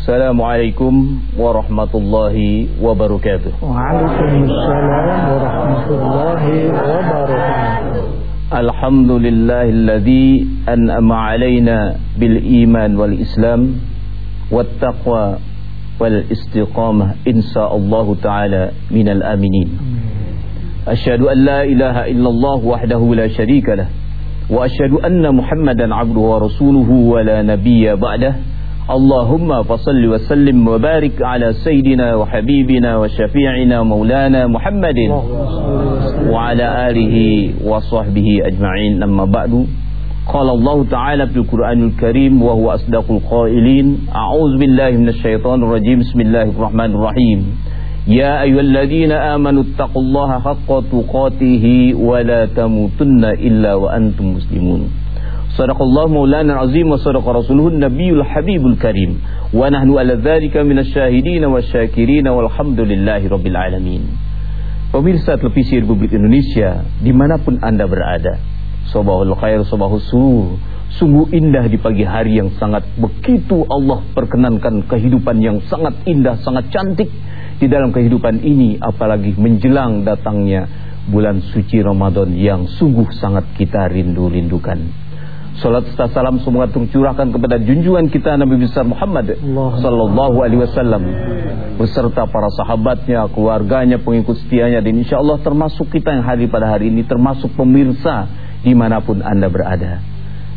Assalamualaikum warahmatullahi wabarakatuh. Waalaikumsalam warahmatullahi wabarakatuh. Alhamdulillahilladzi an'ama alaina bil iman wal islam wat taqwa wal istiqamah insyaallah taala minal aminin. Asyhadu an la ilaha illallah wahdahu la syarika lah wa asyhadu anna Muhammadan abduhu wa rasuluhu wa la nabiyya ba'dahu. اللهم فصل وسلم وبارك على سيدنا وحبيبنا وشفيعنا مولانا محمد وعلى آله وصحبه أجمعين. أما بعد قال الله تعالى في القرآن الكريم وهو أصدق القائلين أعوذ بالله من الشيطان الرجيم. بسم الله الرحمن الرحيم. يا أيها الذين آمنوا اتقوا الله حق تقاته ولا تموتن إلا وأنتم مسلمون. Sadaqallah maulana azim wa sadaqa rasuluhun nabiyul habibul karim. Wa nahnu ala dhalika minasyahidina wa syakirina walhamdulillahi rabbil alamin. Pemirsa televisi Republik Indonesia Di mana pun anda berada Sobahul khair, sobahul surur Sungguh indah di pagi hari yang sangat Begitu Allah perkenankan kehidupan yang sangat indah, sangat cantik Di dalam kehidupan ini Apalagi menjelang datangnya bulan suci Ramadan Yang sungguh sangat kita rindu-rindukan Salat serta salam semoga tercurahkan kepada junjungan kita Nabi besar Muhammad sallallahu alaihi wasallam beserta para sahabatnya, keluarganya, pengikut setianya dan insya Allah termasuk kita yang hadir pada hari ini termasuk pemirsa di mana pun anda berada.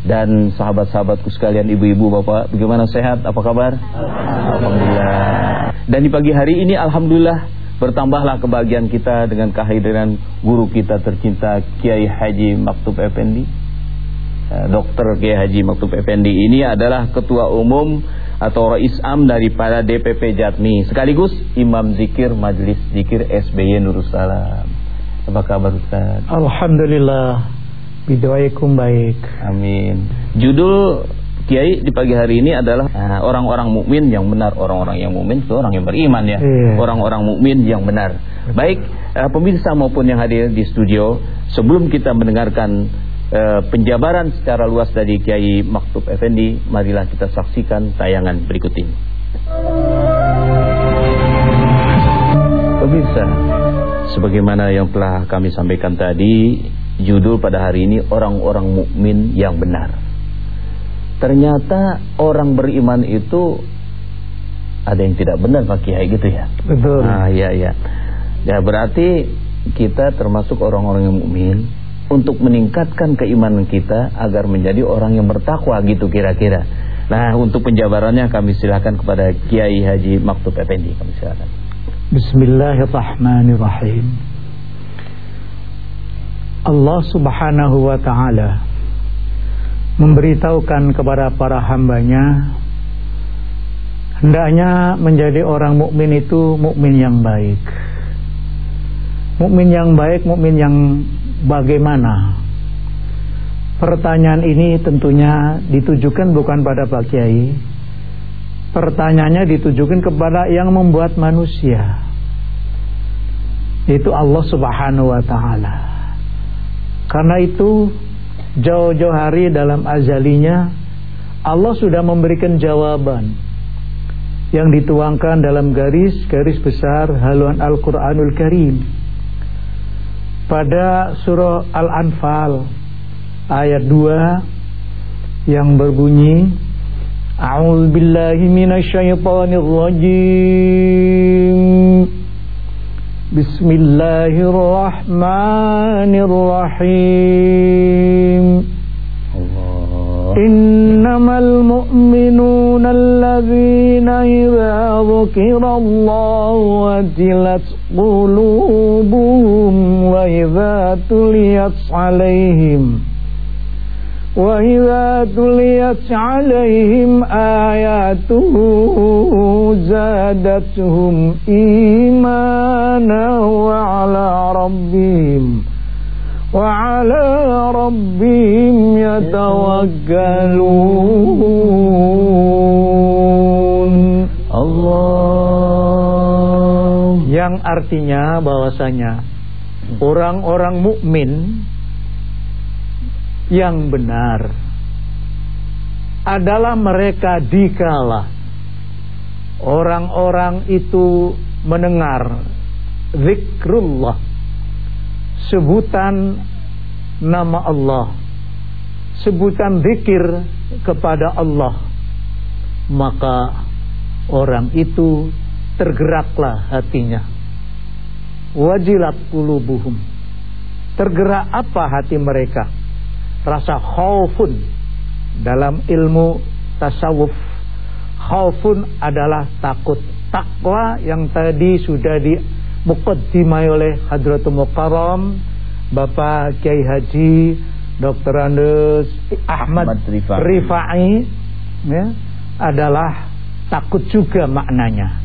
Dan sahabat-sahabatku sekalian, ibu-ibu, bapak, bagaimana sehat? Apa kabar? Alhamdulillah. Dan di pagi hari ini, alhamdulillah bertambahlah kebahagiaan kita dengan kehadiran guru kita tercinta Kiai Haji Maktub Effendi Dr. Kiai Haji Maktub Effendi ini adalah ketua umum atau Rais Am daripada DPP Jatmi sekaligus Imam Zikir Majelis Zikir SBY Nurussalam. Apa kabar Ustaz? Alhamdulillah. Bidoaikum baik. Amin. Judul Kiai di pagi hari ini adalah eh, orang-orang uh, mukmin yang benar. Orang-orang yang mukmin itu orang yang beriman ya. Iya. Orang-orang yeah. mukmin yang benar. Baik, uh, pemirsa maupun yang hadir di studio, sebelum kita mendengarkan Eh, penjabaran secara luas dari Kiai Maktub Effendi, marilah kita saksikan tayangan berikut ini. Pemirsa, sebagaimana yang telah kami sampaikan tadi, judul pada hari ini orang-orang mukmin yang benar. Ternyata orang beriman itu ada yang tidak benar Pak Kiai gitu ya. Betul. Nah, iya iya. Ya berarti kita termasuk orang-orang yang mukmin untuk meningkatkan keimanan kita agar menjadi orang yang bertakwa gitu kira-kira. Nah, untuk penjabarannya kami silakan kepada Kiai Haji Maktub Effendi. Kami silakan. Bismillahirrahmanirrahim. Allah Subhanahu wa taala memberitahukan kepada para hambanya hendaknya menjadi orang mukmin itu mukmin yang baik. Mukmin yang baik, mukmin yang bagaimana? Pertanyaan ini tentunya ditujukan bukan pada Pak Kiai. Pertanyaannya ditujukan kepada yang membuat manusia. Itu Allah Subhanahu wa taala. Karena itu jauh-jauh hari dalam azalinya Allah sudah memberikan jawaban yang dituangkan dalam garis-garis besar haluan Al-Qur'anul Karim pada surah Al-Anfal ayat 2 yang berbunyi A'udzu billahi minasyaitonir rajim Bismillahirrahmanirrahim. Allah. Innamal mu'minuna alladhina idza dhukira Allah wajilat qulubuhum وإذا تليت عليهم وإذا تليت عليهم آياته زادتهم إيمانا وعلى ربهم وعلى ربهم يتوكلون Allah yang artinya bahwasanya orang-orang mukmin yang benar adalah mereka dikala. Orang-orang itu mendengar zikrullah sebutan nama Allah sebutan zikir kepada Allah. Maka orang itu tergeraklah hatinya wajilat qulubuhum tergerak apa hati mereka rasa khaufun dalam ilmu tasawuf khaufun adalah takut takwa yang tadi sudah di muqaddimai oleh Hadratul Mukarram Bapak Kiai Haji Dr. Andes Ahmad, Ahmad Rifai, Rifai ya, adalah takut juga maknanya.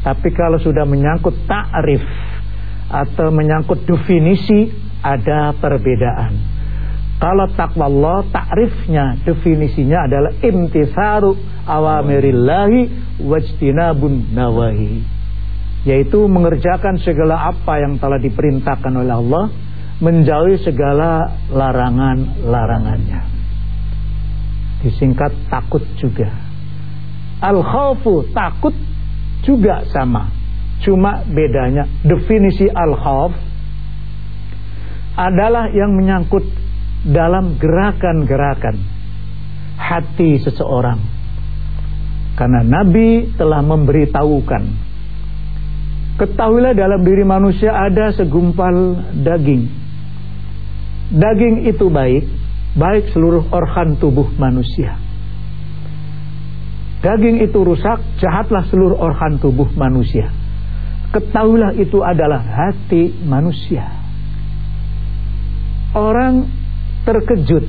Tapi kalau sudah menyangkut ta'rif atau menyangkut definisi ada perbedaan. Kalau takwa Allah takrifnya definisinya adalah imtisaru awamirillahi wajtinabun nawahi. Yaitu mengerjakan segala apa yang telah diperintahkan oleh Allah, menjauhi segala larangan-larangannya. Disingkat takut juga. Al-khawfu takut juga sama. Cuma bedanya definisi al-khawf adalah yang menyangkut dalam gerakan-gerakan hati seseorang. Karena Nabi telah memberitahukan Ketahuilah dalam diri manusia ada segumpal daging. Daging itu baik Baik seluruh organ tubuh manusia. Daging itu rusak Jahatlah seluruh organ tubuh manusia Ketahuilah itu adalah hati manusia orang terkejut,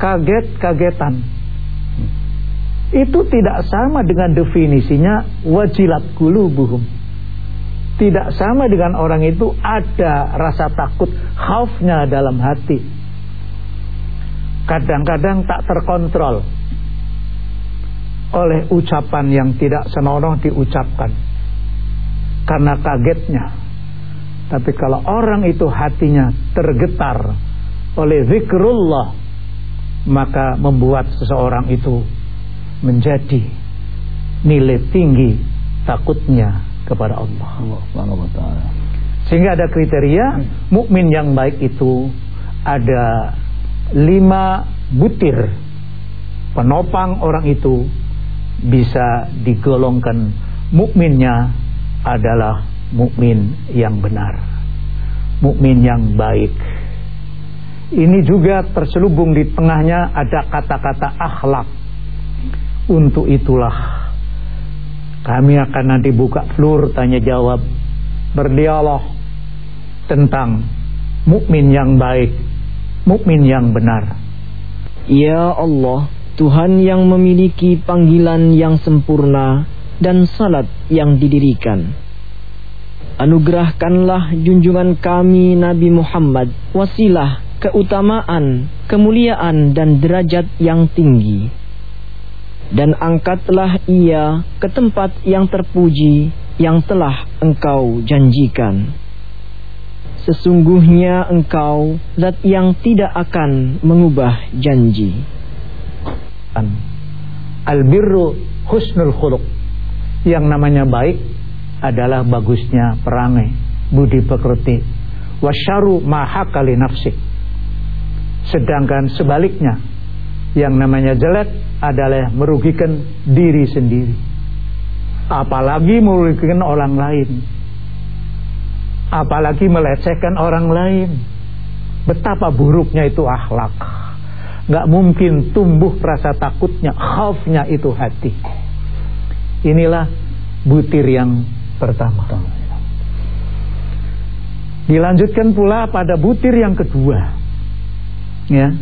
kaget-kagetan. Itu tidak sama dengan definisinya wajilat kulubuhum. Tidak sama dengan orang itu ada rasa takut, khaufnya dalam hati. Kadang-kadang tak terkontrol oleh ucapan yang tidak senonoh diucapkan. Karena kagetnya. Tapi kalau orang itu hatinya tergetar oleh zikrullah maka membuat seseorang itu menjadi nilai tinggi takutnya kepada Allah. Sehingga ada kriteria mukmin yang baik itu ada lima butir penopang orang itu bisa digolongkan mukminnya adalah mukmin yang benar, mukmin yang baik ini juga terselubung di tengahnya ada kata-kata akhlak. Untuk itulah kami akan nanti buka flur tanya jawab berdialog tentang mukmin yang baik, mukmin yang benar. Ya Allah, Tuhan yang memiliki panggilan yang sempurna dan salat yang didirikan. Anugerahkanlah junjungan kami Nabi Muhammad wasilah keutamaan, kemuliaan dan derajat yang tinggi. Dan angkatlah ia ke tempat yang terpuji yang telah engkau janjikan. Sesungguhnya engkau zat yang tidak akan mengubah janji. Albirru husnul khuluq. Yang namanya baik adalah bagusnya perangai, budi pekerti. Wasyaru mahakali nafsik Sedangkan sebaliknya Yang namanya jelek adalah merugikan diri sendiri. Apalagi merugikan orang lain. Apalagi melecehkan orang lain. Betapa buruknya itu akhlak. Gak mungkin tumbuh rasa takutnya Khaufnya itu hati Inilah butir yang pertama. Dilanjutkan pula pada butir yang kedua. Ya.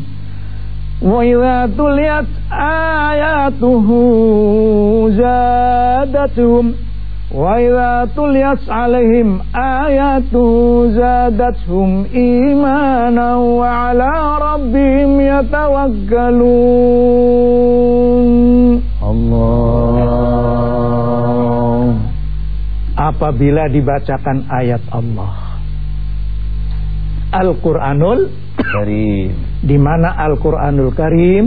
Wa idza ayatuhu zadatuhum. Wa idza tuliyat alaihim ayatuhu zadatuhum imana wa ala rabbihim yatawakkalun. Allah apabila dibacakan ayat Allah Al-Qur'anul Karim di mana Al-Qur'anul Karim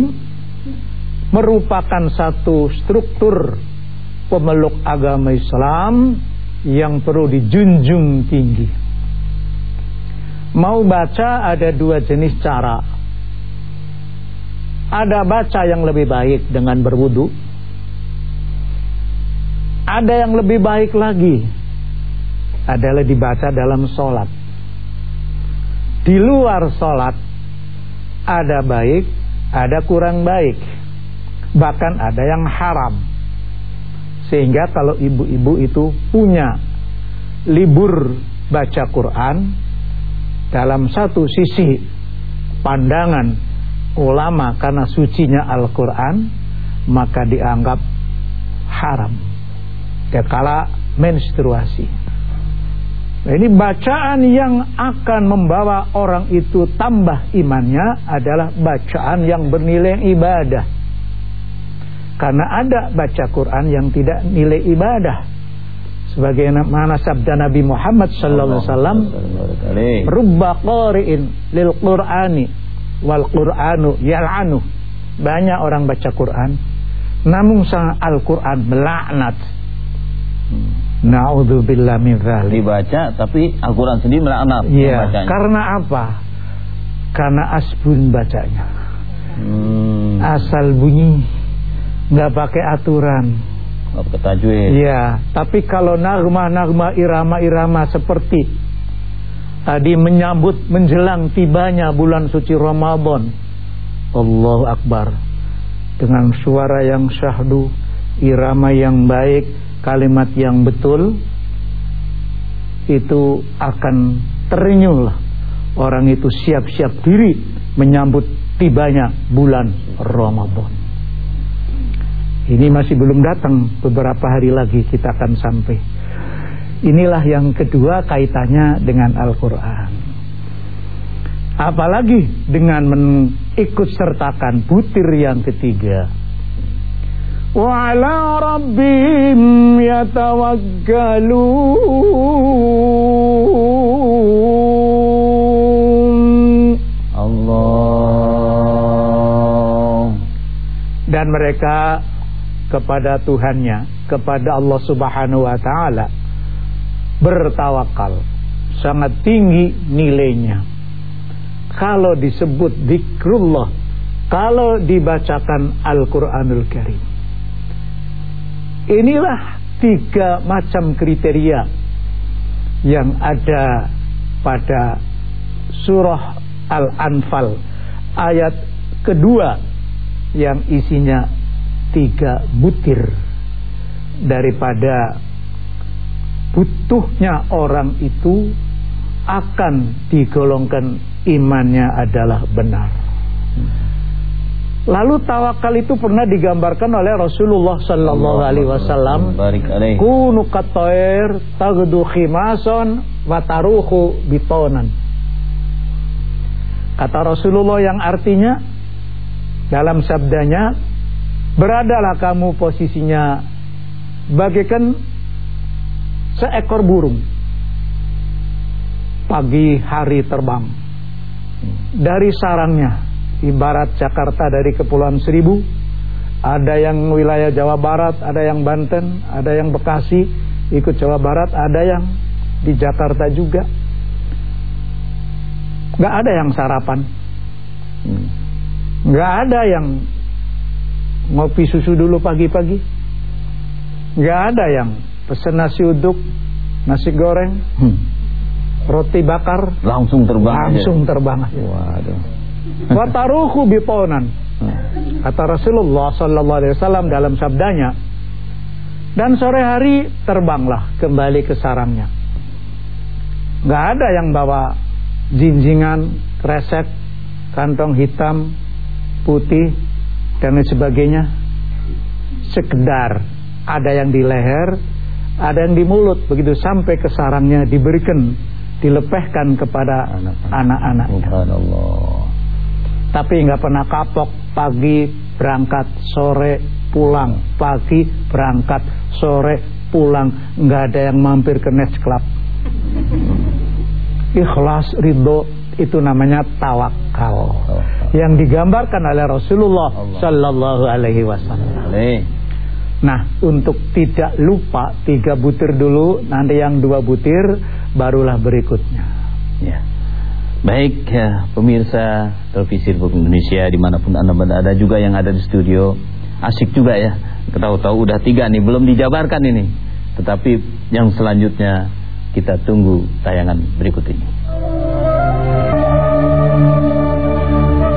merupakan satu struktur pemeluk agama Islam yang perlu dijunjung tinggi. Mau baca ada dua jenis cara. Ada baca yang lebih baik dengan berwudu. Ada yang lebih baik lagi adalah dibaca dalam sholat. Di luar sholat ada baik, ada kurang baik. Bahkan ada yang haram. Sehingga kalau ibu-ibu itu punya libur baca Quran dalam satu sisi pandangan ulama karena sucinya Al-Quran maka dianggap haram. Kala menstruasi. Nah, ini bacaan yang akan membawa orang itu tambah imannya adalah bacaan yang bernilai ibadah. Karena ada baca Quran yang tidak nilai ibadah. Sebagaimana sabda Nabi Muhammad sallallahu alaihi wasallam, "Rubba qari'in lil Qur'ani wal Qur'anu yal'anu." Banyak orang baca Quran, namun sang Al-Qur'an melaknat. Naudzubillah min dzalik. Dibaca tapi Al-Qur'an sendiri melaknat Iya. Karena apa? Karena asbun bacanya. Hmm. Asal bunyi nggak pakai aturan. Nggak pakai tajwid. Iya, tapi kalau nagma-nagma irama-irama seperti tadi menyambut menjelang tibanya bulan suci Ramadan. Allahu Akbar. Dengan suara yang syahdu, irama yang baik, kalimat yang betul itu akan terenyuh orang itu siap-siap diri menyambut tibanya bulan Ramadan. Ini masih belum datang beberapa hari lagi kita akan sampai. Inilah yang kedua kaitannya dengan Al-Quran. Apalagi dengan mengikut sertakan butir yang ketiga. Ala rabbihim yatawakkalun. Allah. Dan mereka kepada Tuhannya, kepada Allah Subhanahu wa taala bertawakal. Sangat tinggi nilainya. Kalau disebut zikrullah, kalau dibacakan Al-Qur'anul Karim. Inilah tiga macam kriteria yang ada pada surah Al-Anfal ayat kedua yang isinya tiga butir daripada butuhnya orang itu akan digolongkan imannya adalah benar. Lalu tawakal itu pernah digambarkan oleh Rasulullah sallallahu alaihi wasallam. Kunu katoir tagdu khimason wataruhu bitonan. Kata Rasulullah yang artinya dalam sabdanya Beradalah kamu posisinya bagaikan seekor burung pagi hari terbang dari sarangnya ibarat Jakarta dari Kepulauan Seribu. Ada yang wilayah Jawa Barat ada yang Banten ada yang Bekasi ikut Jawa Barat ada yang di Jakarta juga. Nggak ada yang sarapan. Nggak ada yang ngopi susu dulu pagi-pagi. Nggak ada yang pesen nasi uduk nasi goreng hmm. roti bakar. Langsung terbang langsung aja. terbang aja. waduh wataruhu biponan hmm. kata Rasulullah Sallallahu Alaihi Wasallam dalam sabdanya dan sore hari terbanglah kembali ke sarangnya. Nggak ada yang bawa jinjingan kresek kantong hitam putih dan lain sebagainya. Sekedar ada yang di leher ada yang di mulut begitu sampai ke sarangnya diberikan dilepehkan kepada anak-anaknya tapi nggak pernah kapok pagi berangkat sore pulang. Pagi berangkat sore pulang. Nggak ada yang mampir ke Nest Club. Ikhlas ridho itu namanya tawakal. Yang digambarkan oleh Rasulullah sallallahu alaihi wasallam. Nah, untuk tidak lupa tiga butir dulu, nanti yang dua butir, barulah berikutnya. Ya. Baik ya, pemirsa televisi Republik Indonesia di mana pun anda berada juga yang ada di studio asik juga ya. Tahu-tahu udah tiga nih, belum dijabarkan ini. Tetapi yang selanjutnya kita tunggu tayangan berikut ini.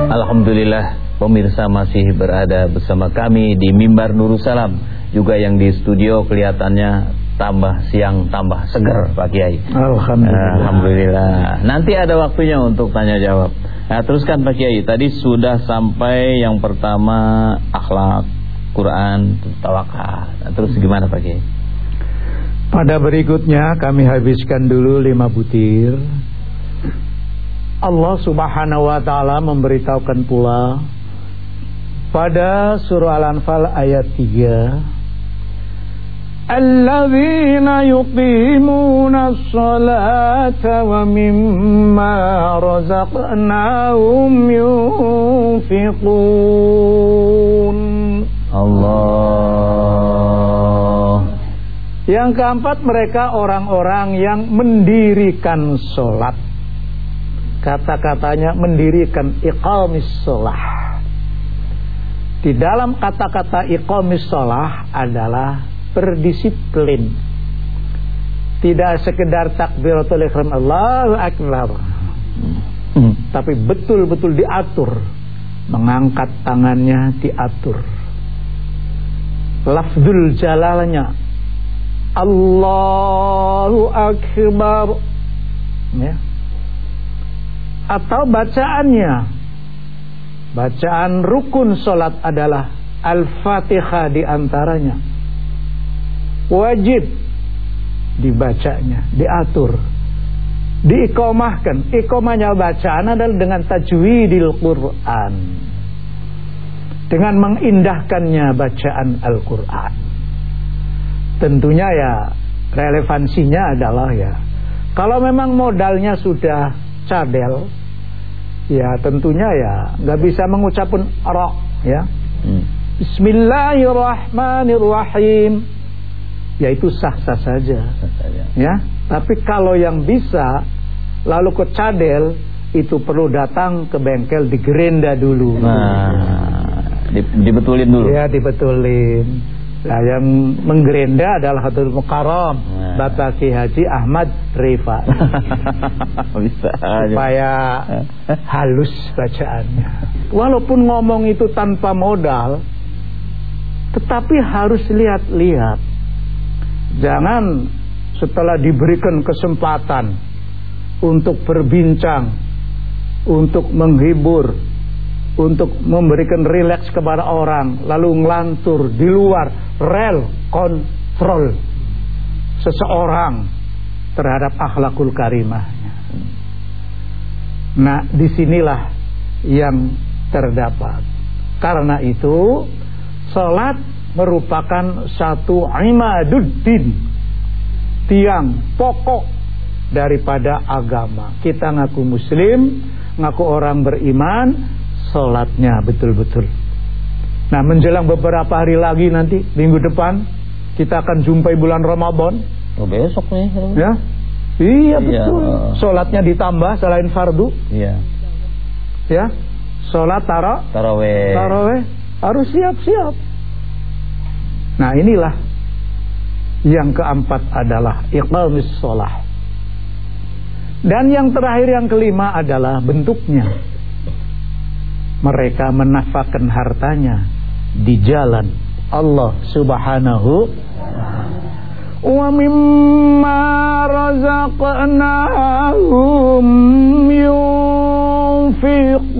Alhamdulillah pemirsa masih berada bersama kami di Mimbar Nurussalam juga yang di studio kelihatannya tambah siang tambah seger Pak Kiai. Alhamdulillah. Alhamdulillah. Nanti ada waktunya untuk tanya jawab. Nah, teruskan Pak Kiai. Tadi sudah sampai yang pertama akhlak, Quran, tawakal. Nah, terus gimana Pak Kiai? Pada berikutnya kami habiskan dulu lima butir. Allah Subhanahu wa taala memberitahukan pula pada surah Al-Anfal ayat 3 الذين يقيمون الصلاة ومما رزقناهم ينفقون Allah Yang keempat mereka orang-orang yang mendirikan sholat Kata-katanya mendirikan iqamis sholah Di dalam kata-kata iqamis sholah adalah berdisiplin. Tidak sekedar takbiratul ihram Allahu akbar. Hmm. Tapi betul-betul diatur. Mengangkat tangannya diatur. Lafzul jalalnya Allahu akbar. Ya. Atau bacaannya Bacaan rukun solat adalah Al-Fatihah di antaranya wajib dibacanya, diatur, diikomahkan. Ikomahnya bacaan adalah dengan tajwidil Quran. Dengan mengindahkannya bacaan Al-Quran. Tentunya ya relevansinya adalah ya kalau memang modalnya sudah cadel ya tentunya ya nggak bisa mengucapkan rok ya hmm. Bismillahirrahmanirrahim ya itu sah-sah saja. Ya, tapi kalau yang bisa lalu ke cadel itu perlu datang ke bengkel di gerenda dulu. Nah, dibetulin dulu. Ya, dibetulin. Nah, yang menggerenda adalah Hadir Mukarram nah. Bapak Ki Haji Ahmad Rifa Bisa Supaya halus bacaannya Walaupun ngomong itu tanpa modal Tetapi harus lihat-lihat Jangan setelah diberikan kesempatan untuk berbincang, untuk menghibur, untuk memberikan rileks kepada orang, lalu ngelantur di luar rel kontrol seseorang terhadap akhlakul karimahnya. Nah, di sinilah yang terdapat. Karena itu, salat merupakan satu imaduddin. Tiang pokok daripada agama. Kita ngaku muslim ngaku orang beriman sholatnya betul-betul. Nah menjelang beberapa hari lagi nanti minggu depan kita akan jumpai bulan Ramadan. Oh, besok nih ya? Iya, iya betul. sholatnya ditambah selain fardu. Iya. Ya? Sholat tara taraweh. taraweh. Harus siap-siap Nah inilah yang keempat adalah iqamis sholah. Dan yang terakhir yang kelima adalah bentuknya. Mereka menafkahkan hartanya di jalan Allah Subhanahu wa mimma razaqnahum yunfiqun.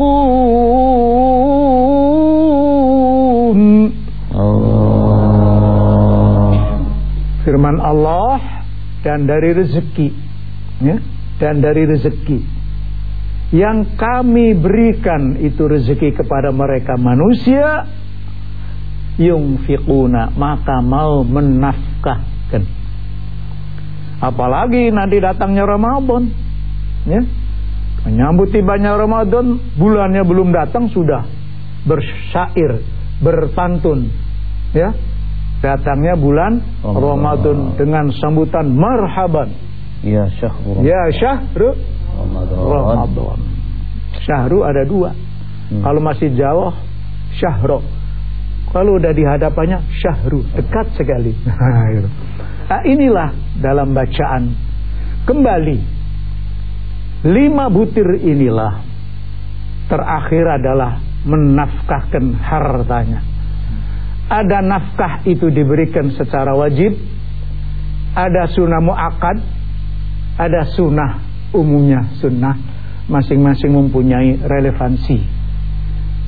Firman Allah dan dari rezeki ya dan dari rezeki. Yang kami berikan itu rezeki kepada mereka manusia. Yungfiquna maka mau menafkahkan. Apalagi nanti datangnya Ramadan ya. Menyambut tibanya Ramadan bulannya belum datang sudah bersyair berpantun ya datangnya bulan Ramadan dengan sambutan marhaban. Ya syahru. Ya syahru Ramadan. Ramadan. Syahru ada dua. Hmm. Kalau masih jauh syahro. Kalau udah di hadapannya syahru, dekat sekali. Nah, inilah dalam bacaan kembali lima butir inilah terakhir adalah menafkahkan hartanya. Ada nafkah itu diberikan secara wajib, ada sunnah muakkad, ada sunnah umumnya sunnah masing-masing mempunyai relevansi.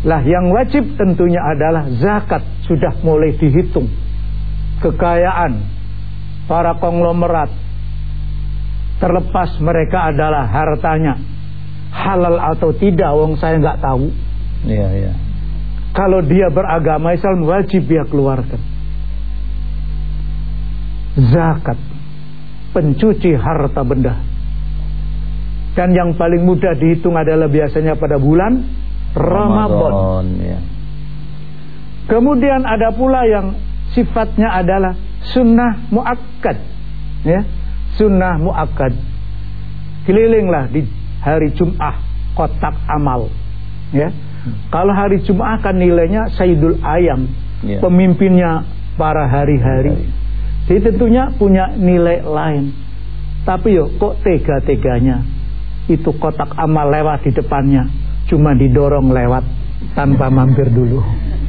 Lah yang wajib tentunya adalah zakat sudah mulai dihitung. Kekayaan para konglomerat terlepas mereka adalah hartanya halal atau tidak wong saya nggak tahu. Iya, iya. Kalau dia beragama Islam wajib dia keluarkan. Zakat pencuci harta benda. Dan yang paling mudah dihitung adalah biasanya pada bulan Ramadan. Ramadan, ya. Kemudian ada pula yang sifatnya adalah sunnah muakkad. Ya, sunnah muakkad. Kelilinglah di hari Jum'ah kotak amal. Ya. Kalau hari Jum'ah kan nilainya Sayyidul Ayam, Ya. pemimpinnya para hari-hari. Jadi tentunya punya nilai lain. Tapi yo kok tega-teganya itu kotak amal lewat di depannya, cuma didorong lewat tanpa mampir dulu.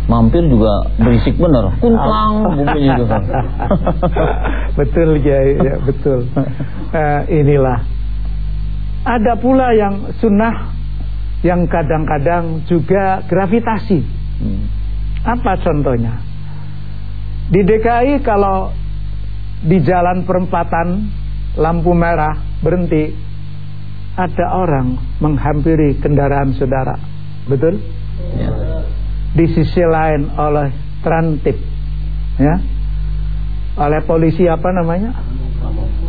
Mampir juga berisik bener. Kuntlang bunyinya gitu. betul ya, ya betul. Eh, inilah. Ada pula yang sunnah yang kadang-kadang juga gravitasi. Hmm. Apa contohnya? Di DKI kalau di jalan perempatan lampu merah berhenti ada orang menghampiri kendaraan saudara. Betul? Ya. Di sisi lain oleh trantip ya. Oleh polisi apa namanya?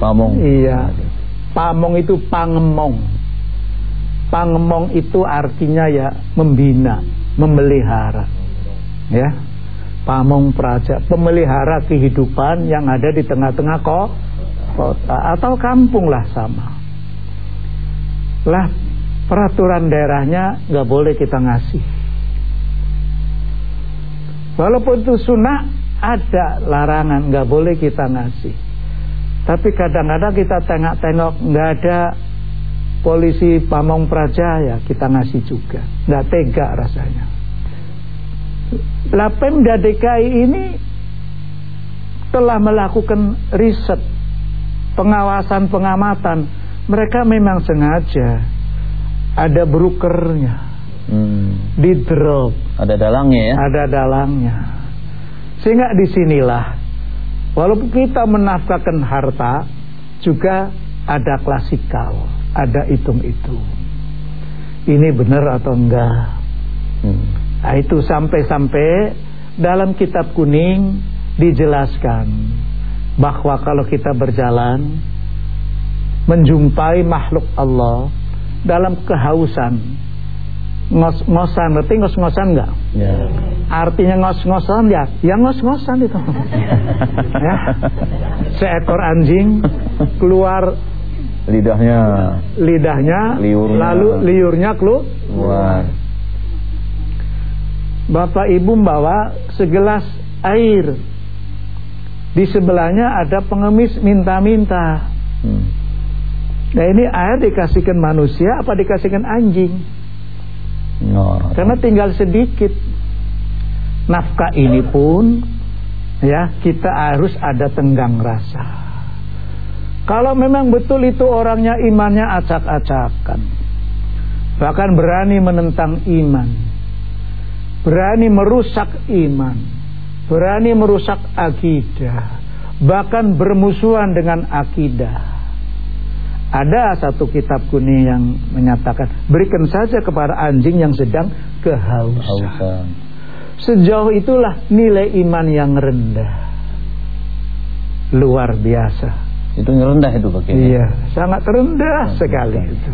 Pamong. Iya. Pamong itu pangemong. Pangemong itu artinya ya membina, memelihara. Ya. Pamong praja, pemelihara kehidupan yang ada di tengah-tengah ko- kota atau kampung lah sama. Lah peraturan daerahnya nggak boleh kita ngasih. Walaupun itu sunnah ada larangan nggak boleh kita ngasih. Tapi kadang-kadang kita tengok-tengok nggak ada polisi Pamong Praja ya kita ngasih juga. Nggak tega rasanya. Lah Pemda DKI ini telah melakukan riset, pengawasan, pengamatan. Mereka memang sengaja ada brokernya, Hmm. di drop, Ada dalangnya ya. ada dalangnya. Sehingga di sinilah, walaupun kita menafkahkan harta, juga ada klasikal, ada hitung-hitung. Ini benar atau enggak? Hmm. Nah, itu sampai-sampai dalam kitab kuning dijelaskan bahwa kalau kita berjalan menjumpai makhluk Allah dalam kehausan ngos-ngosan, ngerti ngos-ngosan enggak? Ya. Artinya ngos-ngosan ya, ya ngos-ngosan itu. ya. Seekor anjing keluar Lidahnya lidahnya, Liurnya. lalu liurnya keluar. Bapak Ibu membawa segelas air. Di sebelahnya ada pengemis minta-minta. Hmm. Nah ini air dikasihkan manusia apa dikasihkan anjing? No. Karena tinggal sedikit. Nafkah ini pun ya kita harus ada tenggang rasa. Kalau memang betul itu orangnya imannya acak-acakan. Bahkan berani menentang iman. Berani merusak iman. Berani merusak akidah. Bahkan bermusuhan dengan akidah. Ada satu kitab kuning yang menyatakan berikan saja kepada anjing yang sedang kehausan. Hausan. Sejauh itulah nilai iman yang rendah. Luar biasa. Itu rendah itu pakai. Iya, sangat rendah sekali itu.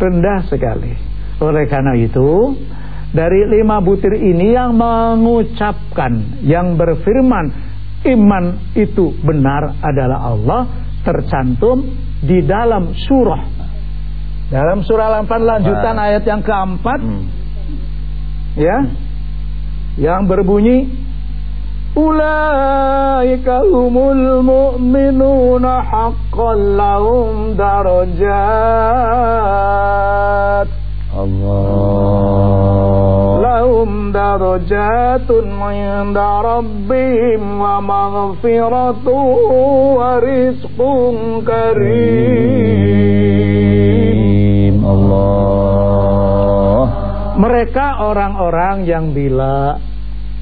Rendah sekali. Oleh karena itu, dari lima butir ini yang mengucapkan, yang berfirman, iman itu benar adalah Allah tercantum di dalam surah dalam surah 8 lanjutan ayat yang keempat hmm. ya yang berbunyi Mu'minuna haqqan lahum darajat Allah Lahum darajatun inda rabbihim wa maghfiratu wa rizqun karim Allah Mereka orang-orang yang bila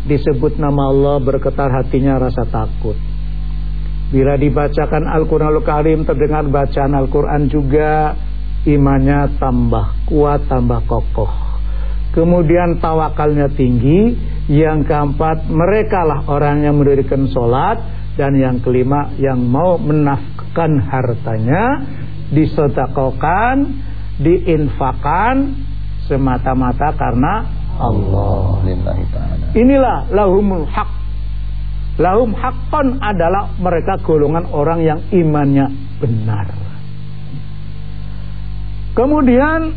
disebut nama Allah bergetar hatinya rasa takut. Bila dibacakan Al-Quranul Karim terdengar bacaan Al-Quran juga imannya tambah kuat, tambah kokoh. Kemudian tawakalnya tinggi. Yang keempat, mereka lah orang yang mendirikan sholat. Dan yang kelima, yang mau menafkahkan hartanya, disodakokan, diinfakan semata-mata karena Allah. Inilah lahumul haq. Lahum haqqan adalah mereka golongan orang yang imannya benar. Kemudian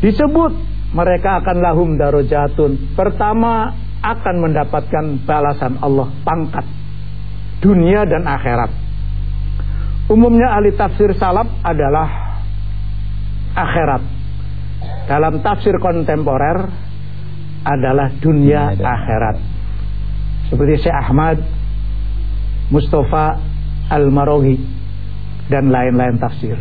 disebut mereka akan lahum darajatun. Pertama akan mendapatkan balasan Allah pangkat dunia dan akhirat. Umumnya ahli tafsir salaf adalah akhirat dalam tafsir kontemporer adalah dunia akhirat. Seperti Syekh Ahmad Mustafa Al-Marogi dan lain-lain tafsir.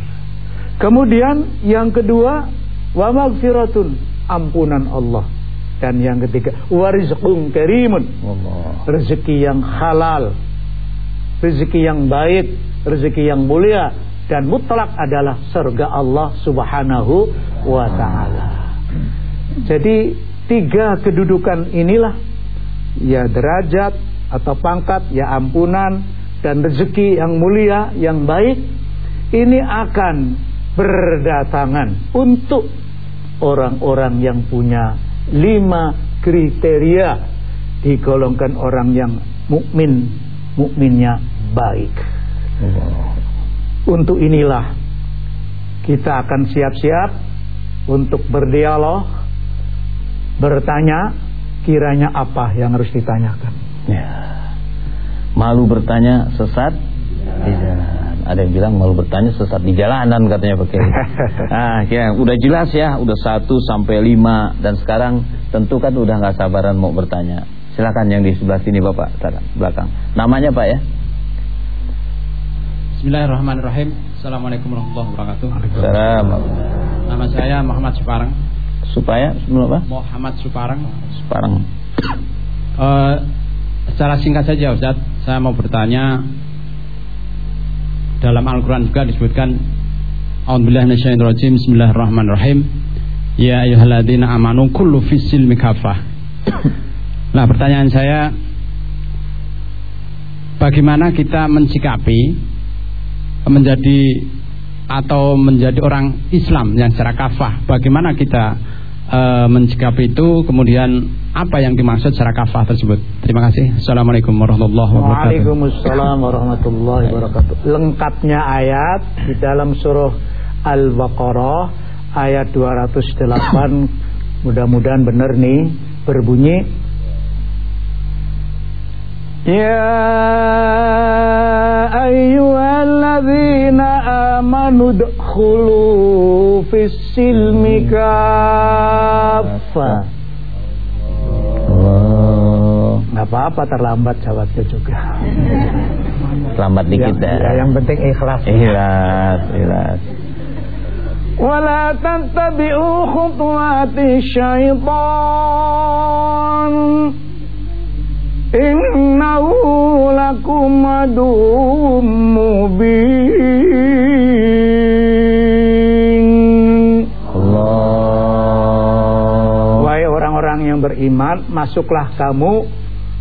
Kemudian yang kedua wa maghfiratun ampunan Allah dan yang ketiga warizqun karimun rezeki yang halal rezeki yang baik rezeki yang mulia dan mutlak adalah surga Allah Subhanahu wa taala. Jadi tiga kedudukan inilah ya derajat atau pangkat, ya ampunan dan rezeki yang mulia, yang baik ini akan berdatangan untuk orang-orang yang punya lima kriteria digolongkan orang yang mukmin, mukminnya baik. Untuk inilah kita akan siap-siap untuk berdialog, bertanya kiranya apa yang harus ditanyakan. Ya. Malu bertanya sesat di jalan. Ada yang bilang malu bertanya sesat di jalanan katanya pakai. nah, ya udah jelas ya, udah satu sampai lima dan sekarang tentu kan udah nggak sabaran mau bertanya. Silakan yang di sebelah sini Bapak, belakang. Namanya Pak ya? Bismillahirrahmanirrahim. Assalamualaikum warahmatullahi wabarakatuh. Assalamualaikum. Nama saya Muhammad Suparang. Supaya sebelum apa? Muhammad Suparang. Suparang. Uh, secara singkat saja Ustaz, saya mau bertanya dalam Al-Qur'an juga disebutkan A'udzubillahi minasyaitonirrajim. Bismillahirrahmanirrahim. Ya ayyuhalladzina amanu kullu fisil mikafah. Nah, pertanyaan saya bagaimana kita mencikapi menjadi atau menjadi orang Islam yang secara kafah. Bagaimana kita e, mencikapi itu? Kemudian apa yang dimaksud secara kafah tersebut? Terima kasih. Assalamualaikum warahmatullahi wabarakatuh. Waalaikumsalam warahmatullahi wabarakatuh. Lengkapnya ayat di dalam surah Al-Baqarah ayat 208 mudah-mudahan benar nih berbunyi Ya ayyuhalladzina amanu dkhulu fis silmi kaffa. Oh. Nggak apa-apa terlambat jawabnya juga. Terlambat dikit ya, ya. yang penting ikhlas. Ikhlas, ikhlas. Wala tattabi'u khutuwati syaitan. Innahu lakum adum mubin Allah. Wahai orang-orang yang beriman Masuklah kamu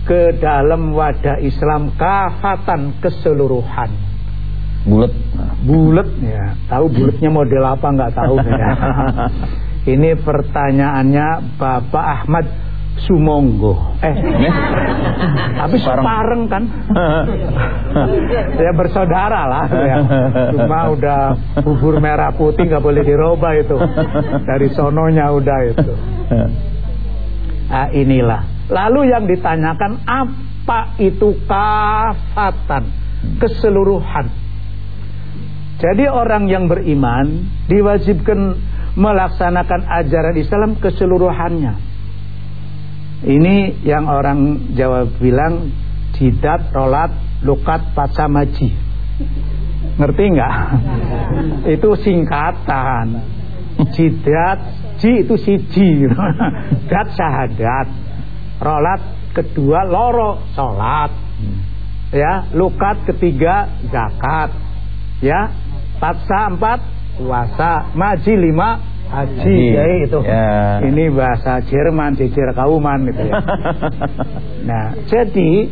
ke dalam wadah Islam kafatan keseluruhan. Bulat bulat ya. Tahu bulatnya model apa? Nggak tahu. Ya. ini pertanyaannya Bapak Ahmad Sumonggo. Eh, tapi separeng kan? ya bersaudara lah. Ya. Cuma udah bubur merah putih nggak boleh dirubah itu. Dari sononya udah itu. Nah, inilah. Lalu yang ditanyakan apa itu kafatan, keseluruhan. Jadi orang yang beriman diwajibkan melaksanakan ajaran Islam keseluruhannya. Ini yang orang Jawa bilang jidat, rolat, lukat, pacamaji. Ngerti nggak? itu singkatan. Jidat, ji itu siji. Dat syahadat. Rolat kedua loro salat. Ya, lukat ketiga zakat. Ya, patsa empat puasa, maji lima Haji ya itu. Ya. Ini bahasa Jerman, jejer kauman gitu ya. nah, jadi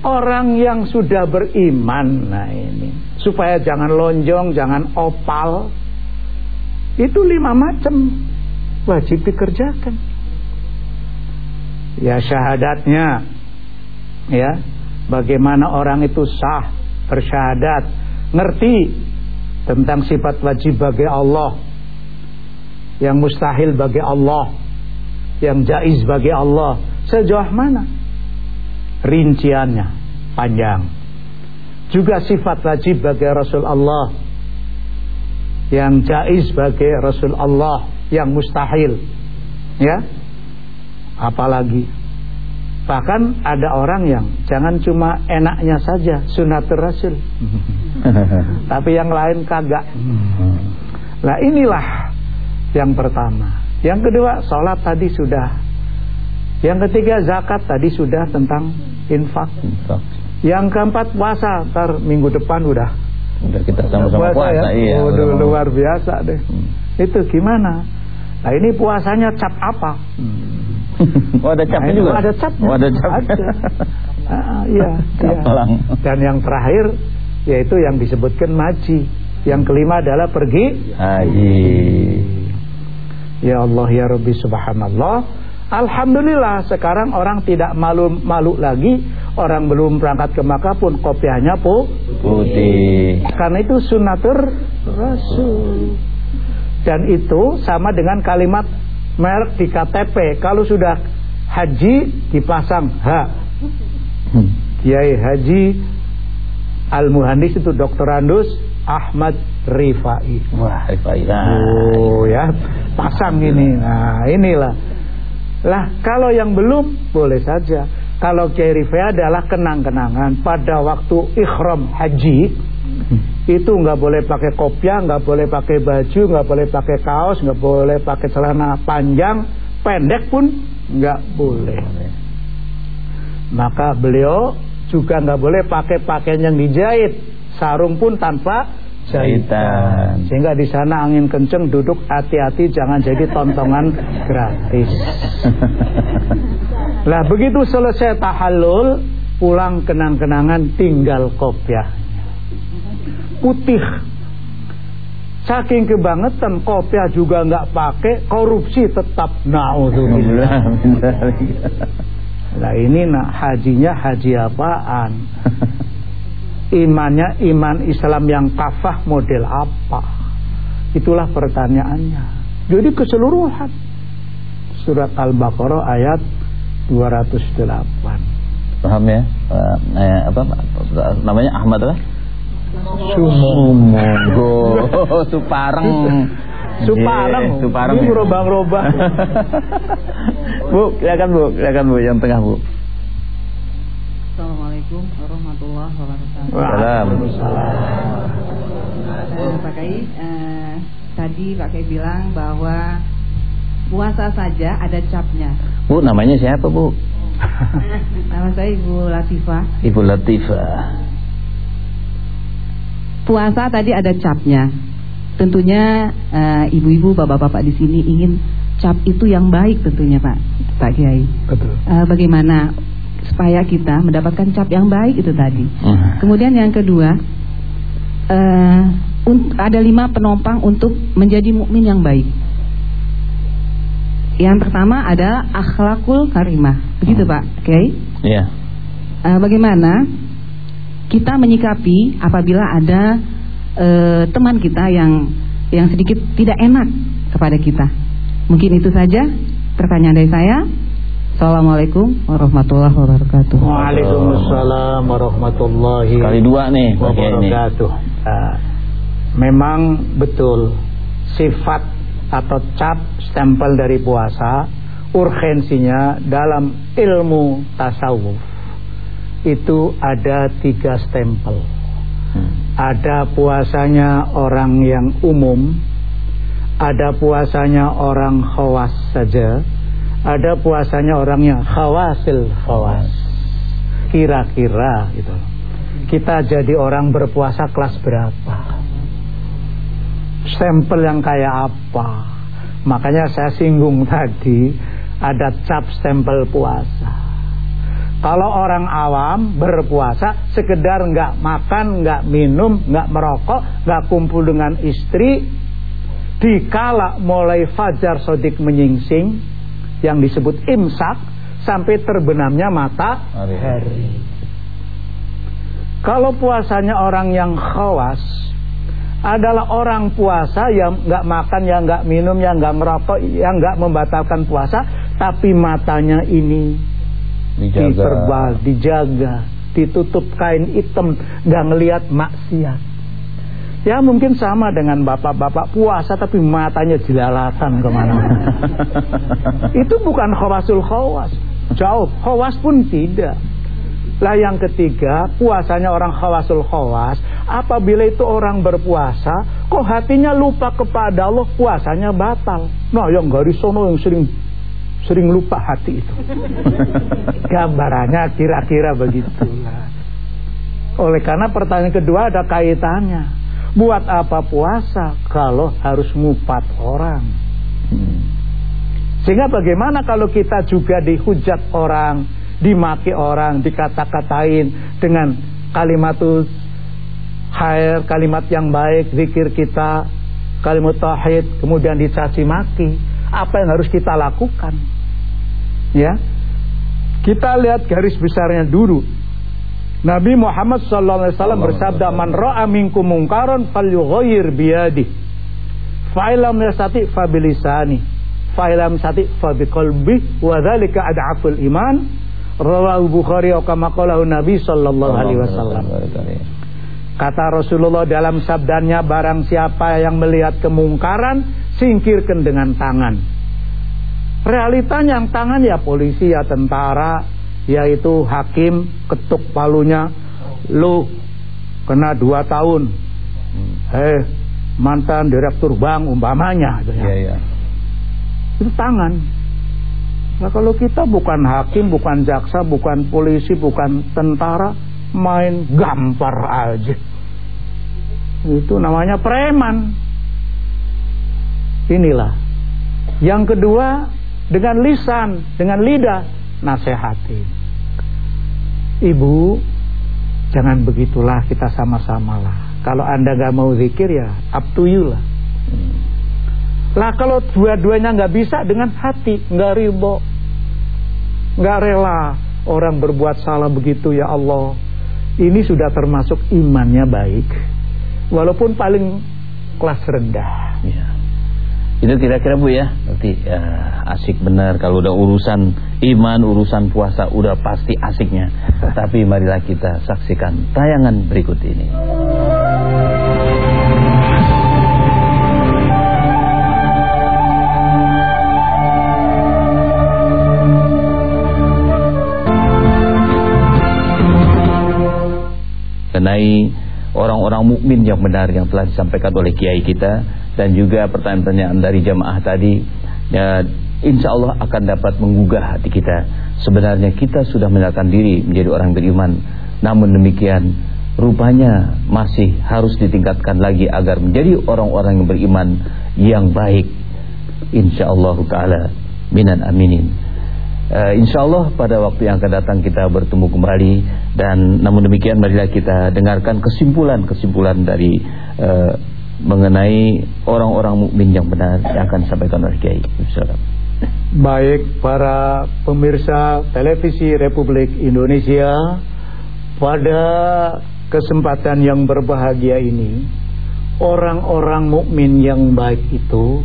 orang yang sudah beriman nah ini supaya jangan lonjong, jangan opal. Itu lima macam wajib dikerjakan. Ya syahadatnya ya, bagaimana orang itu sah bersyahadat, ngerti tentang sifat wajib bagi Allah yang mustahil bagi Allah, yang jaiz bagi Allah, sejauh mana? Rinciannya panjang. Juga sifat wajib bagi Rasul Allah, yang jaiz bagi Rasul Allah, yang mustahil. Ya. Apalagi Bahkan ada orang yang jangan cuma enaknya saja sunatul rasul. Tapi yang lain kagak. Nah inilah yang pertama. Yang kedua, sholat tadi sudah. Yang ketiga, zakat tadi sudah tentang infak. infak. Yang keempat, puasa. Ntar minggu depan udah. Udah kita sama-sama puasa, puasa ya. Iya, Waduh, luar biasa deh. Hmm. Itu gimana? Nah ini puasanya cap apa? Hmm. oh ada capnya nah, juga? Ada cap. Oh, ada cap. Ada. ah, iya, iya. Dan yang terakhir yaitu yang disebutkan maji. Yang kelima adalah pergi haji. Ya Allah ya Rabbi subhanallah. Alhamdulillah sekarang orang tidak malu-malu lagi. Orang belum berangkat ke Makkah pun kopiahnya pu putih. Karena itu sunatur Rasul. Dan itu sama dengan kalimat merek di KTP Kalau sudah haji dipasang H. Hmm. Kiai Haji Al-Muhandis itu doktorandus Ahmad Rifai. Wah, Rifai. Oh ya, pasang ini. Nah, inilah. Lah, kalau yang belum boleh saja. Kalau Kiai Rifai adalah kenang-kenangan pada waktu ikhram haji itu nggak boleh pakai kopiah, nggak boleh pakai baju, nggak boleh pakai kaos, nggak boleh pakai celana panjang, pendek pun nggak boleh. Maka beliau juga nggak boleh pakai pakaian yang dijahit, sarung pun tanpa jahitan. Sehingga di sana angin kenceng duduk hati-hati jangan jadi tontongan gratis. lah begitu selesai tahallul pulang kenang-kenangan tinggal kopiahnya. Putih. Saking kebangetan kopiah juga nggak pakai, korupsi tetap naudzubillah. Lah ini nak hajinya haji apaan? imannya iman Islam yang kafah model apa? Itulah pertanyaannya. Jadi keseluruhan. Surat Al-Baqarah ayat 208. Paham ya? Uh, eh, apa namanya Ahmad apa? Sumongo. Supareng. Supareng. Yeah, Supareng. Ini gerobak-gerobak. bu, silakan Bu, silakan Bu yang tengah Bu. Assalamualaikum warahmatullahi wabarakatuh. Waalaikumsalam. Pak Kai, uh, tadi Pak Kai bilang bahwa puasa saja ada capnya. Bu, namanya siapa Bu? Nama saya Ibu Latifah. Ibu Latifah. Puasa tadi ada capnya. Tentunya eh, ibu-ibu, uh, bapak-bapak di sini ingin cap itu yang baik tentunya Pak Pak Kiai. Betul. Uh, bagaimana supaya kita mendapatkan cap yang baik itu tadi. Hmm. Kemudian yang kedua, uh, ada lima penompang untuk menjadi mukmin yang baik. Yang pertama ada akhlakul karimah. Begitu Hmm. Pak, oke? Iya. Eh, bagaimana kita menyikapi apabila ada eh, teman kita yang yang sedikit tidak enak kepada kita? Mungkin itu saja pertanyaan dari saya. Assalamualaikum warahmatullahi wabarakatuh. Waalaikumsalam warahmatullahi Kali dua nih wabarakatuh. Ah, memang betul sifat atau cap stempel dari puasa urgensinya dalam ilmu tasawuf itu ada tiga stempel. Hmm. Ada puasanya orang yang umum, ada puasanya orang khawas saja, ada puasanya orang yang khawasil khawas. Kira-kira gitu. Kita jadi orang berpuasa kelas berapa? Stempel yang kayak apa? Makanya saya singgung tadi ada cap stempel puasa. Kalau orang awam berpuasa sekedar nggak makan, nggak minum, nggak merokok, nggak kumpul dengan istri, dikala mulai fajar sodik menyingsing yang disebut imsak sampai terbenamnya matahari. Hari. Kalau puasanya orang yang khawas adalah orang puasa yang nggak makan, yang nggak minum, yang nggak merokok, yang nggak membatalkan puasa, tapi matanya ini Dijaga. diperbal, dijaga, ditutup kain hitam, nggak ngelihat maksiat. Ya mungkin sama dengan bapak-bapak puasa tapi matanya jelalatan ke mana-mana. Itu bukan khawasul khawas. Jauh, khawas pun tidak. Lah yang ketiga, puasanya orang khawasul khawas, apabila itu orang berpuasa, kok hatinya lupa kepada Allah, puasanya batal. Nah, yang garis sono yang sering sering lupa hati itu. Gambarannya kira-kira begitulah. Oleh karena pertanyaan kedua ada kaitannya. Buat apa puasa kalau harus ngupat orang? Sehingga bagaimana kalau kita juga dihujat orang, dimaki orang, dikata-katain dengan kalimatus khair, kalimat yang baik, zikir kita, kalimat tauhid, kemudian dicaci maki. Apa yang harus kita lakukan? Ya. Kita lihat garis besarnya dulu. Nabi Muhammad sallallahu alaihi wasallam bersabda, "Man ra'a minkum mungkaran falyughayyir biyadi. Fa illam yastati fa bilisani, fa illam yastati fa biqalbi, wa dzalika ad'aful iman." Rawahu Bukhari kama qalahu Nabi sallallahu alaihi wasallam. Kata Rasulullah dalam sabdanya barang siapa yang melihat kemungkaran singkirkan dengan tangan. Realitanya yang tangan ya polisi ya tentara yaitu hakim ketuk palunya lu kena dua tahun. Eh mantan direktur bank umpamanya gitu ya. Iya, iya. Itu tangan. Nah kalau kita bukan hakim, bukan jaksa, bukan polisi, bukan tentara, main gampar aja. Itu namanya preman. Inilah. Yang kedua, dengan lisan, dengan lidah, nasihati. Ibu, jangan begitulah kita sama-sama lah. Kalau anda gak mau zikir ya, up to you lah. Lah kalau dua-duanya nggak bisa dengan hati, nggak ribo, nggak rela orang berbuat salah begitu ya Allah. Ini sudah termasuk imannya baik, walaupun paling kelas rendah. Iya. Itu kira-kira Bu ya. Berarti ya, asik benar kalau udah urusan iman, urusan puasa udah pasti asiknya. Tapi marilah kita saksikan tayangan berikut ini. mengenai orang-orang mukmin yang benar yang telah disampaikan oleh kiai kita dan juga pertanyaan-pertanyaan dari jamaah tadi ya, insya Allah akan dapat menggugah hati kita. Sebenarnya kita sudah menyatakan diri menjadi orang beriman. Namun demikian rupanya masih harus ditingkatkan lagi agar menjadi orang-orang yang beriman yang baik. Insya Allah taala minan aminin. Uh, insya Allah pada waktu yang akan datang kita bertemu kembali. Dan namun demikian marilah kita dengarkan kesimpulan-kesimpulan dari uh, mengenai orang-orang mukmin yang benar yang akan disampaikan oleh Kiai. Baik para pemirsa televisi Republik Indonesia pada kesempatan yang berbahagia ini orang-orang mukmin yang baik itu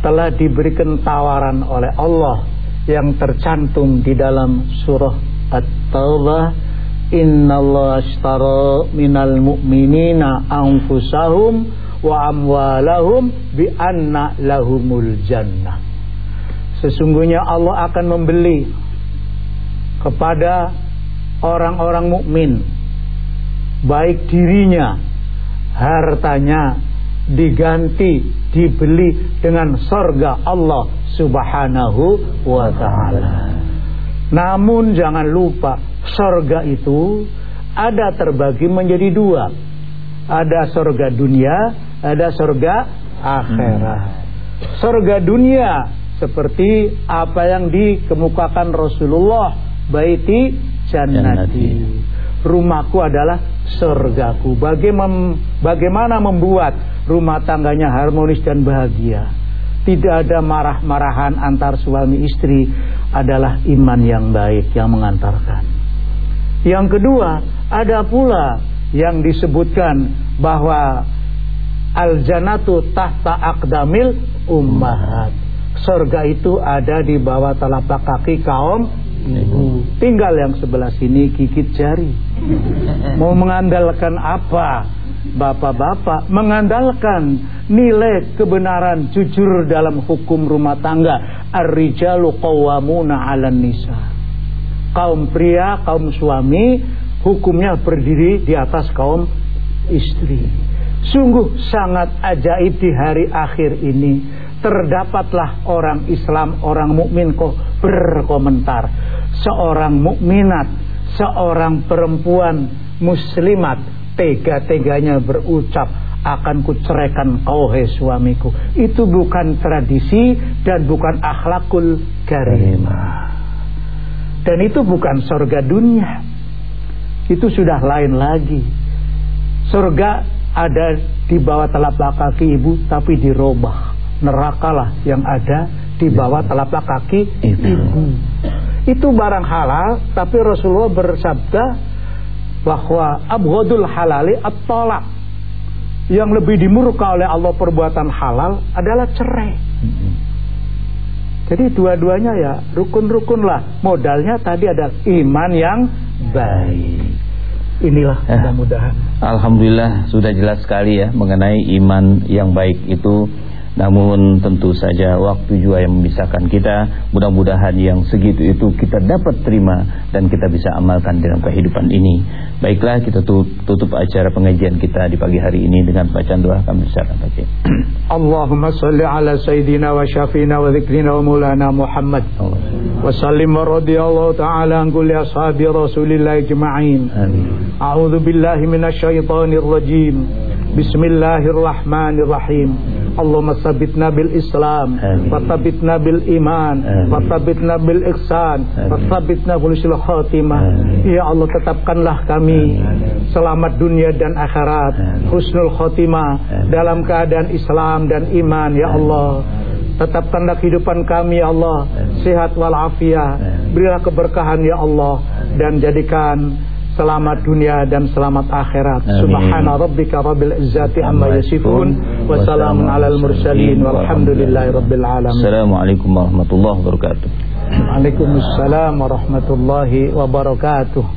telah diberikan tawaran oleh Allah yang tercantum di dalam surah At-Taubah innallaha ashtara minal mu'minina anfusahum wa amwalahum bi anna lahumul jannah Sesungguhnya Allah akan membeli kepada orang-orang mukmin baik dirinya, hartanya diganti, dibeli dengan sorga Allah Subhanahu wa taala. Namun jangan lupa sorga itu ada terbagi menjadi dua. Ada sorga dunia, ada sorga akhirat. Sorga dunia seperti apa yang dikemukakan Rasulullah baiti jannati. Rumahku adalah surgaku. Bagaimana, bagaimana membuat rumah tangganya harmonis dan bahagia? Tidak ada marah-marahan antar suami istri adalah iman yang baik yang mengantarkan. Yang kedua ada pula yang disebutkan bahwa al janatu tahta akdamil ummahat Surga itu ada di bawah telapak kaki kaum ibu. Tinggal yang sebelah sini gigit jari. Mau mengandalkan apa? Bapak-bapak mengandalkan nilai kebenaran jujur dalam hukum rumah tangga. Ar-rijalu qawwamuna 'alan nisa. Kaum pria, kaum suami hukumnya berdiri di atas kaum istri. Sungguh sangat ajaib di hari akhir ini terdapatlah orang Islam, orang mukmin kok berkomentar. Seorang mukminat, seorang perempuan muslimat tega-teganya berucap akan kuceraikan kau hai suamiku. Itu bukan tradisi dan bukan akhlakul karimah. Dan itu bukan surga dunia. Itu sudah lain lagi. Surga ada di bawah telapak kaki ibu tapi dirobah nerakalah yang ada di bawah telapak kaki ibu. Itu barang halal, tapi Rasulullah bersabda bahwa abghadul halali at-talaq. Yang lebih dimurka oleh Allah perbuatan halal adalah cerai. Jadi dua-duanya ya rukun-rukun lah. Modalnya tadi ada iman yang baik. Inilah eh, mudah-mudahan. Alhamdulillah sudah jelas sekali ya mengenai iman yang baik itu namun tentu saja waktu juga yang memisahkan kita. Mudah-mudahan yang segitu itu kita dapat terima Dan kita bisa amalkan dalam kehidupan ini. Baiklah kita tutup acara pengajian kita di pagi hari ini Dengan bacaan doa kami bersama baca Allahumma salli ala sayyidina wa syafina wa zikrina wa mulana Muhammad. Wa sallim wa radiyallahu ta'ala an kulli ashabi rasulillah jema'in Amin. A'udhu billahi minasyaitanir rajim Bismillahirrahmanirrahim. Allahumma sabitna bil Islam wa sabitna bil iman wa sabitna bil ihsan wa sabitna husnul khatimah. Ya Allah tetapkanlah kami selamat dunia dan akhirat husnul khatimah dalam keadaan Islam dan iman ya Allah. Tetapkanlah kehidupan kami ya Allah Sehat walafiat. Berilah keberkahan ya Allah Dan jadikan selamat dunia dan selamat akhirat. Amin. Subhana rabbika rabbil izzati amma yasifun wa salamun alal mursalin walhamdulillahi rabbil alamin. Assalamualaikum warahmatullahi wabarakatuh. Waalaikumsalam warahmatullahi wabarakatuh.